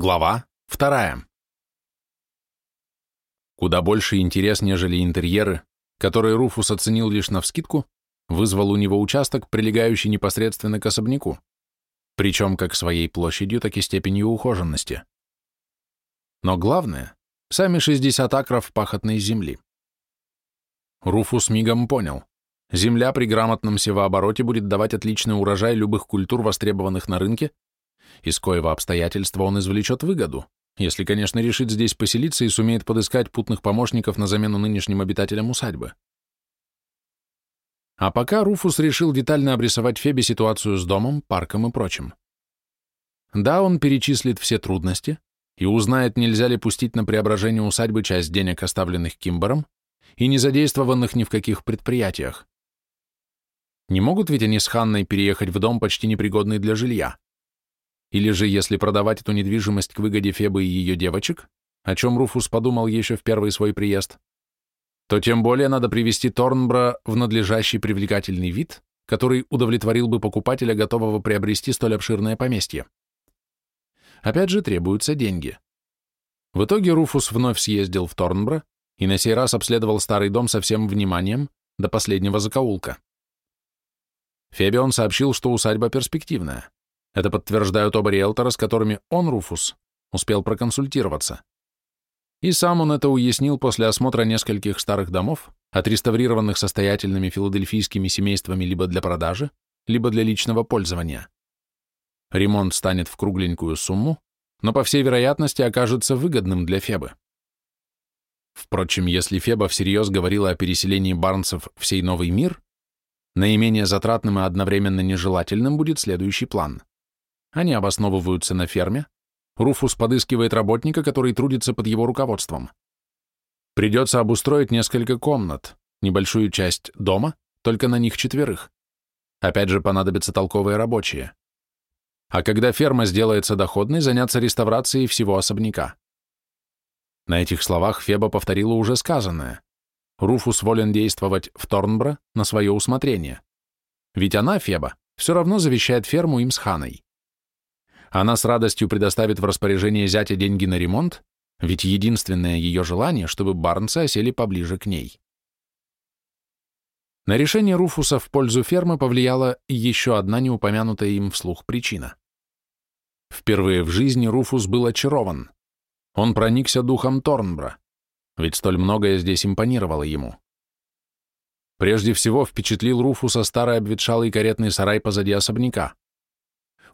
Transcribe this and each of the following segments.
Глава вторая. Куда больше интерес, нежели интерьеры, которые Руфус оценил лишь навскидку, вызвал у него участок, прилегающий непосредственно к особняку, причем как своей площадью, так и степенью ухоженности. Но главное — сами 60 акров пахотной земли. Руфус мигом понял, земля при грамотном севообороте будет давать отличный урожай любых культур, востребованных на рынке, из коего обстоятельства он извлечет выгоду, если, конечно, решит здесь поселиться и сумеет подыскать путных помощников на замену нынешним обитателям усадьбы. А пока Руфус решил детально обрисовать Фебе ситуацию с домом, парком и прочим. Да, он перечислит все трудности и узнает, нельзя ли пустить на преображение усадьбы часть денег, оставленных Кимбером, и не задействованных ни в каких предприятиях. Не могут ведь они с Ханной переехать в дом, почти непригодный для жилья. Или же, если продавать эту недвижимость к выгоде Фебы и ее девочек, о чем Руфус подумал еще в первый свой приезд, то тем более надо привести Торнбра в надлежащий привлекательный вид, который удовлетворил бы покупателя, готового приобрести столь обширное поместье. Опять же, требуются деньги. В итоге Руфус вновь съездил в Торнбро и на сей раз обследовал старый дом со всем вниманием до последнего закоулка. Фебе он сообщил, что усадьба перспективная. Это подтверждают оба риэлтора, с которыми он, Руфус, успел проконсультироваться. И сам он это уяснил после осмотра нескольких старых домов, отреставрированных состоятельными филадельфийскими семействами либо для продажи, либо для личного пользования. Ремонт станет в кругленькую сумму, но по всей вероятности окажется выгодным для Фебы. Впрочем, если Феба всерьез говорила о переселении Барнсов в сей новый мир, наименее затратным и одновременно нежелательным будет следующий план. Они обосновываются на ферме. Руфус подыскивает работника, который трудится под его руководством. Придется обустроить несколько комнат, небольшую часть дома, только на них четверых. Опять же, понадобятся толковые рабочие. А когда ферма сделается доходной, заняться реставрацией всего особняка. На этих словах Феба повторила уже сказанное. Руфус волен действовать в Торнбро на свое усмотрение. Ведь она, Феба, все равно завещает ферму им с Ханой. Она с радостью предоставит в распоряжение зятя деньги на ремонт, ведь единственное ее желание, чтобы Барнсы осели поближе к ней. На решение Руфуса в пользу фермы повлияла еще одна неупомянутая им вслух причина. Впервые в жизни Руфус был очарован. Он проникся духом Торнбра, ведь столь многое здесь импонировало ему. Прежде всего впечатлил Руфуса старый обветшалый каретный сарай позади особняка.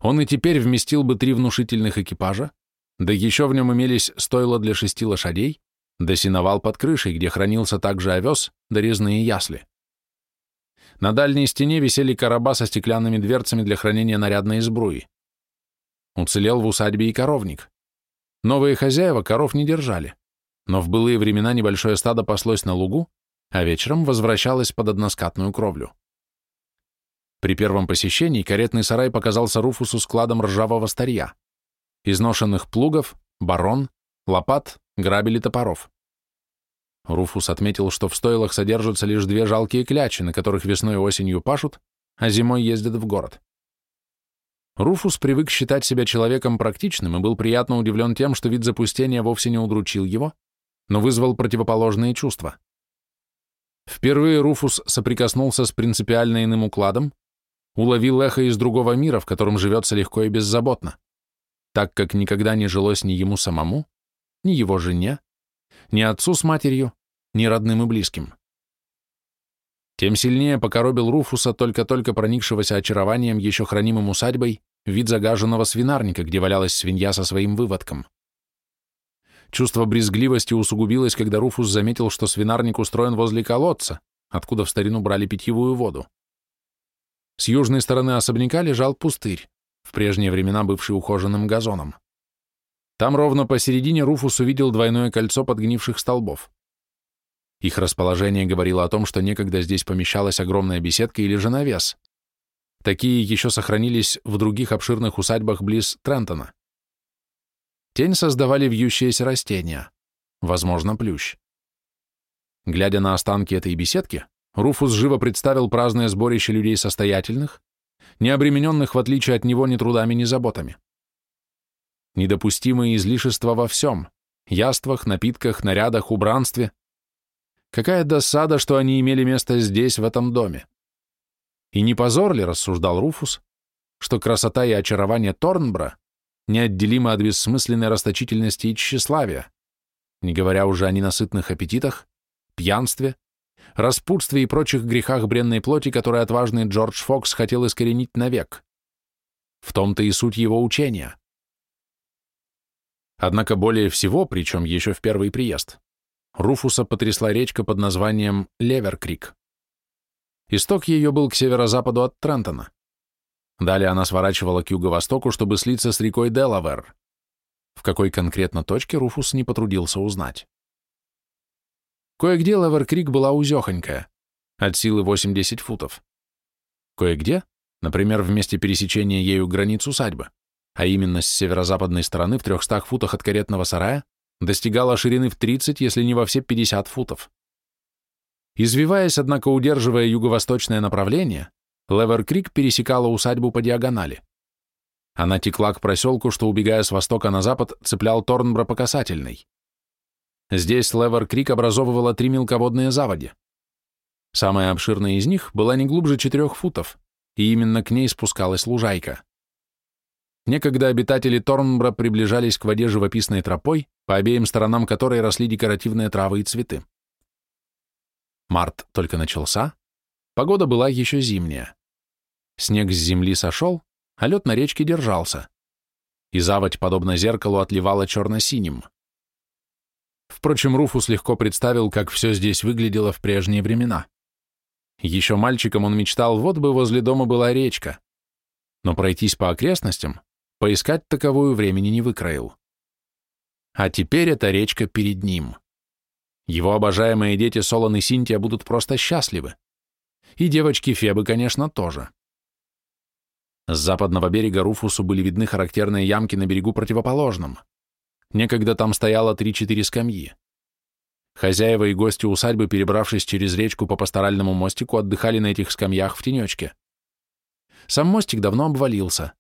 Он и теперь вместил бы три внушительных экипажа, да еще в нем имелись стойла для шести лошадей, да сеновал под крышей, где хранился также овес, да резные ясли. На дальней стене висели короба со стеклянными дверцами для хранения нарядной сбруи. Уцелел в усадьбе и коровник. Новые хозяева коров не держали, но в былые времена небольшое стадо паслось на лугу, а вечером возвращалось под односкатную кровлю. При первом посещении каретный сарай показался Руфусу складом ржавого старья, изношенных плугов, барон, лопат, грабель и топоров. Руфус отметил, что в стойлах содержатся лишь две жалкие клячи, на которых весной и осенью пашут, а зимой ездят в город. Руфус привык считать себя человеком практичным и был приятно удивлен тем, что вид запустения вовсе не удручил его, но вызвал противоположные чувства. Впервые Руфус соприкоснулся с принципиально иным укладом, уловил эхо из другого мира, в котором живется легко и беззаботно, так как никогда не жилось ни ему самому, ни его жене, ни отцу с матерью, ни родным и близким. Тем сильнее покоробил Руфуса, только-только проникшегося очарованием, еще хранимым усадьбой, вид загаженного свинарника, где валялась свинья со своим выводком. Чувство брезгливости усугубилось, когда Руфус заметил, что свинарник устроен возле колодца, откуда в старину брали питьевую воду. С южной стороны особняка лежал пустырь, в прежние времена бывший ухоженным газоном. Там ровно посередине Руфус увидел двойное кольцо подгнивших столбов. Их расположение говорило о том, что некогда здесь помещалась огромная беседка или же навес. Такие еще сохранились в других обширных усадьбах близ Трентона. Тень создавали вьющиеся растения, возможно, плющ. Глядя на останки этой беседки, Руфус живо представил праздное сборище людей состоятельных, не обремененных, в отличие от него, ни трудами, ни заботами. недопустимые излишества во всем – яствах, напитках, нарядах, убранстве. Какая досада, что они имели место здесь, в этом доме. И не позор ли, рассуждал Руфус, что красота и очарование Торнбра неотделимы от бессмысленной расточительности и тщеславия, не говоря уже о ненасытных аппетитах, пьянстве, распутстве и прочих грехах бренной плоти, которые отважный Джордж Фокс хотел искоренить навек. В том-то и суть его учения. Однако более всего, причем еще в первый приезд, Руфуса потрясла речка под названием Леверкрик. Исток ее был к северо-западу от Трентона. Далее она сворачивала к юго-востоку, чтобы слиться с рекой Делавер. В какой конкретно точке Руфус не потрудился узнать. Кое-где Леверкрик была узехонькая, от силы 80 футов. Кое-где, например, в месте пересечения ею границ усадьбы, а именно с северо-западной стороны в 300 футах от каретного сарая, достигала ширины в 30, если не во все 50 футов. Извиваясь, однако, удерживая юго-восточное направление, Леверкрик пересекала усадьбу по диагонали. Она текла к проселку, что, убегая с востока на запад, цеплял Торнбро по касательной. Здесь Леверкрик образовывала три мелководные заводи. Самая обширная из них была не глубже четырех футов, и именно к ней спускалась лужайка. Некогда обитатели Торнбра приближались к воде живописной тропой, по обеим сторонам которой росли декоративные травы и цветы. Март только начался, погода была еще зимняя. Снег с земли сошел, а лед на речке держался, и заводь, подобно зеркалу, отливала черно-синим. Впрочем, Руфус легко представил, как все здесь выглядело в прежние времена. Еще мальчиком он мечтал, вот бы возле дома была речка. Но пройтись по окрестностям Поискать таковую времени не выкроил. А теперь эта речка перед ним. Его обожаемые дети Солон и Синтия будут просто счастливы. И девочки Фебы, конечно, тоже. С западного берега Руфусу были видны характерные ямки на берегу противоположном. Некогда там стояло три-четыре скамьи. Хозяева и гости усадьбы, перебравшись через речку по пасторальному мостику, отдыхали на этих скамьях в тенечке. Сам мостик давно обвалился.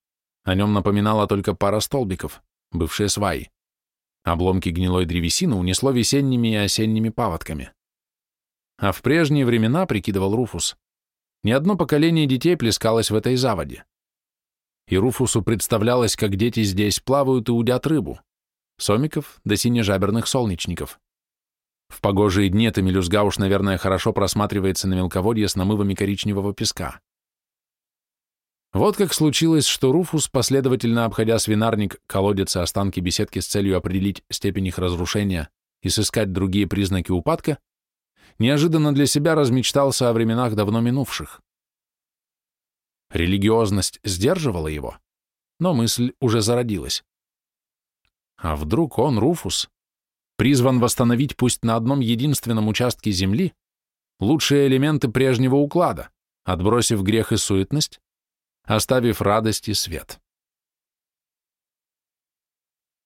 О нем напоминала только пара столбиков, бывшие сваи. Обломки гнилой древесины унесло весенними и осенними паводками. А в прежние времена, прикидывал Руфус, ни одно поколение детей плескалось в этой заводе. И Руфусу представлялось, как дети здесь плавают и удят рыбу, сомиков до синежаберных солнечников. В погожие дни эта мелюзга уж, наверное, хорошо просматривается на мелководье с намывами коричневого песка. Вот как случилось, что Руфус, последовательно обходя свинарник, колодец и останки беседки с целью определить степень их разрушения и сыскать другие признаки упадка, неожиданно для себя размечтался о временах давно минувших. Религиозность сдерживала его, но мысль уже зародилась. А вдруг он, Руфус, призван восстановить пусть на одном единственном участке земли лучшие элементы прежнего уклада, отбросив грех и суетность, оставив радость и свет.